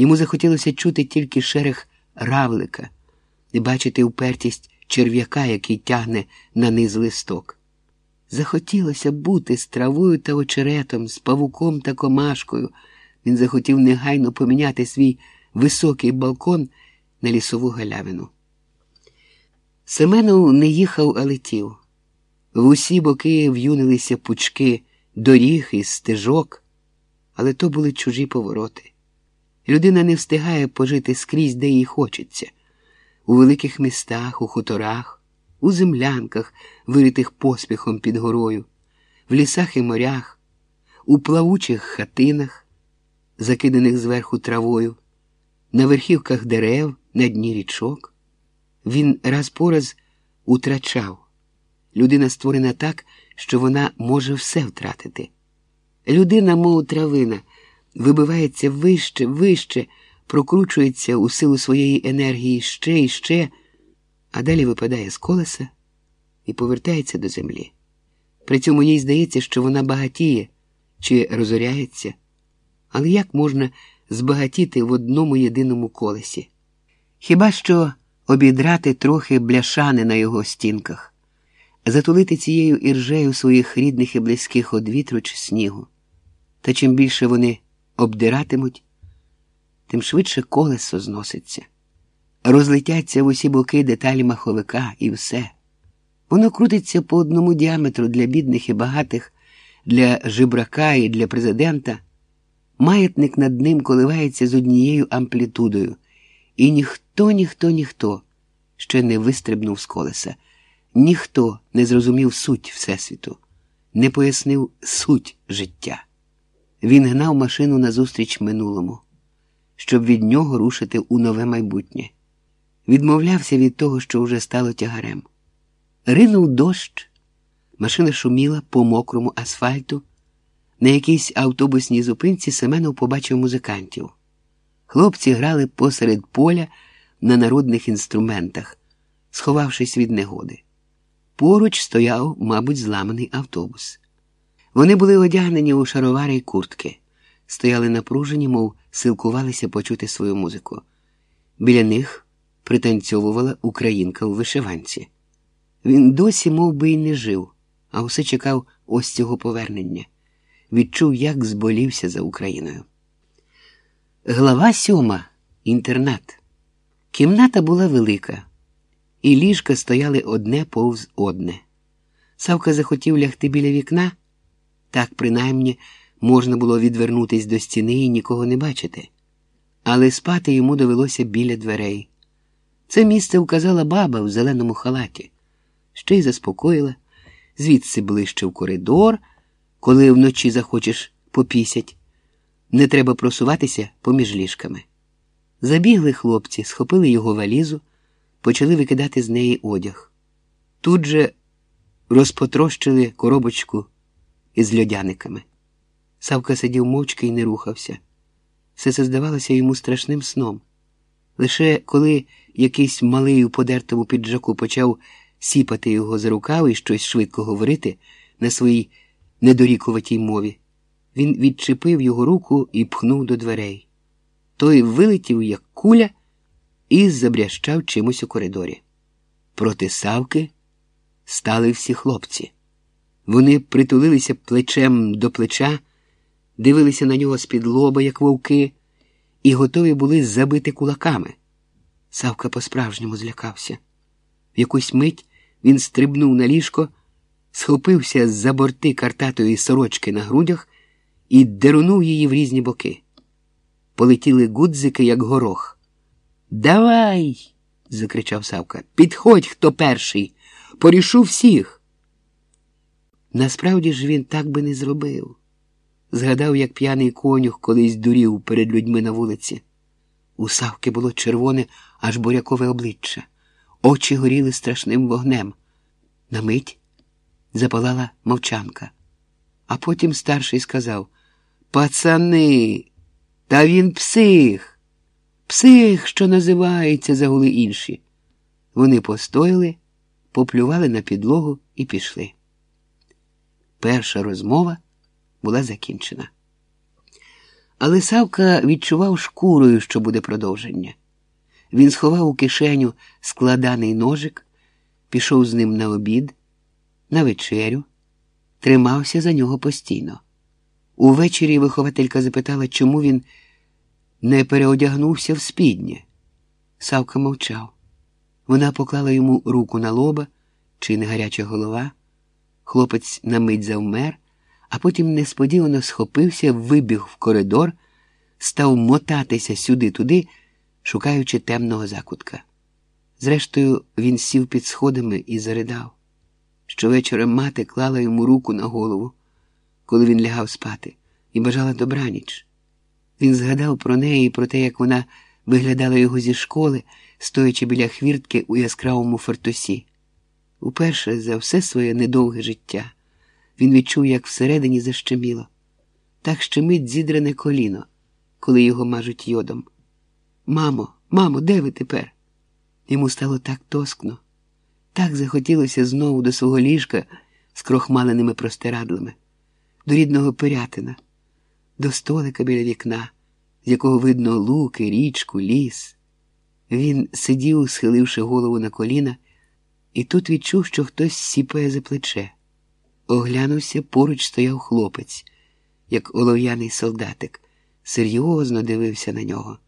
Йому захотілося чути тільки шерех равлика і бачити упертість черв'яка, який тягне на низ листок. Захотілося бути з травою та очеретом, з павуком та комашкою. Він захотів негайно поміняти свій високий балкон на лісову галявину. Семенов не їхав, а летів. В усі боки в'юнилися пучки доріг і стежок, але то були чужі повороти. Людина не встигає пожити скрізь, де їй хочеться, у великих містах, у хуторах, у землянках, виритих поспіхом під горою, в лісах і морях, у плавучих хатинах, закиданих зверху травою, на верхівках дерев, на дні річок. Він раз по раз утрачав. Людина створена так, що вона може все втратити. Людина, мов травина, вибивається вище, вище, прокручується у силу своєї енергії ще і ще, а далі випадає з колеса і повертається до землі. При цьому їй здається, що вона багатіє чи розоряється. Але як можна збагатіти в одному єдиному колесі? Хіба що обідрати трохи бляшани на його стінках, затулити цією іржею своїх рідних і близьких од вітру чи снігу. Та чим більше вони обдиратимуть, тим швидше колесо зноситься. Розлетяться в усі боки деталі маховика і все. Воно крутиться по одному діаметру для бідних і багатих, для жебрака і для президента. Маятник над ним коливається з однією амплітудою, і ніхто, ніхто, ніхто ще не вистрибнув з колеса, ніхто не зрозумів суть Всесвіту, не пояснив суть життя. Він гнав машину назустріч минулому, щоб від нього рушити у нове майбутнє. Відмовлявся від того, що вже стало тягарем. Ринув дощ, машина шуміла по мокрому асфальту. На якійсь автобусній зупинці Семенов побачив музикантів. Хлопці грали посеред поля на народних інструментах, сховавшись від негоди. Поруч стояв, мабуть, зламаний автобус. Вони були одягнені у шаровари й куртки, стояли напружені, мов силкувалися почути свою музику. Біля них пританцьовувала українка у вишиванці. Він досі мов би, й не жив, а усе чекав ось цього повернення. Відчув, як зболівся за Україною. Глава сьома. Інтернат. Кімната була велика, і ліжка стояли одне повз одне. Савка захотів лягти біля вікна, так принаймні можна було відвернутись до стіни і нікого не бачити. Але спати йому довелося біля дверей. Це місце вказала баба в зеленому халаті, ще й заспокоїла, звідси ближче в коридор, коли вночі захочеш попісять. Не треба просуватися поміж ліжками. Забігли хлопці, схопили його валізу, почали викидати з неї одяг. Тут же розпотрощили коробочку із льодяниками. Савка сидів мовчки і не рухався. Все це здавалося йому страшним сном. Лише коли якийсь малий у подертому піджаку почав сіпати його за рукав і щось швидко говорити на своїй недорікуватій мові, він відчепив його руку і пхнув до дверей. Той вилетів, як куля, і забрящав чимось у коридорі. Проти Савки стали всі хлопці. Вони притулилися плечем до плеча, дивилися на нього з-під лоба, як вовки, і готові були забити кулаками. Савка по-справжньому злякався. В якусь мить він стрибнув на ліжко, схопився з за борти картатої сорочки на грудях і дерунув її в різні боки. Полетіли гудзики, як горох. Давай. закричав Савка. Підходь, хто перший. Порішу всіх. Насправді ж він так би не зробив. Згадав, як п'яний конюх колись дурів перед людьми на вулиці. У Савки було червоне, аж бурякове обличчя, очі горіли страшним вогнем. На мить запалала мовчанка. А потім старший сказав Пацани, та він псих, псих, що називається, загули інші. Вони постояли, поплювали на підлогу і пішли. Перша розмова була закінчена. Але Савка відчував шкурою, що буде продовження. Він сховав у кишеню складаний ножик, пішов з ним на обід, на вечерю, тримався за нього постійно. Увечері вихователька запитала, чому він не переодягнувся в спіднє. Савка мовчав. Вона поклала йому руку на лоба, чи не гаряча голова. Хлопець на мить завмер, а потім несподівано схопився, вибіг в коридор, став мотатися сюди-туди, шукаючи темного закутка. Зрештою, він сів під сходами і заридав. Щовечора мати клала йому руку на голову, коли він лягав спати, і бажала добраніч. Він згадав про неї і про те, як вона виглядала його зі школи, стоячи біля хвіртки у яскравому фартусі. Уперше за все своє недовге життя він відчув, як всередині защеміло. Так щемить зідрене коліно, коли його мажуть йодом. Мамо, мамо, де ви тепер? Йому стало так тоскно, так захотілося знову до свого ліжка з крохмаленими простирадлами, до рідного пирятина, до столика біля вікна, з якого видно луки, річку, ліс. Він сидів, схиливши голову на коліна, і тут відчув, що хтось сіпає за плече. Оглянувся, поруч стояв хлопець, як олов'яний солдатик, серйозно дивився на нього.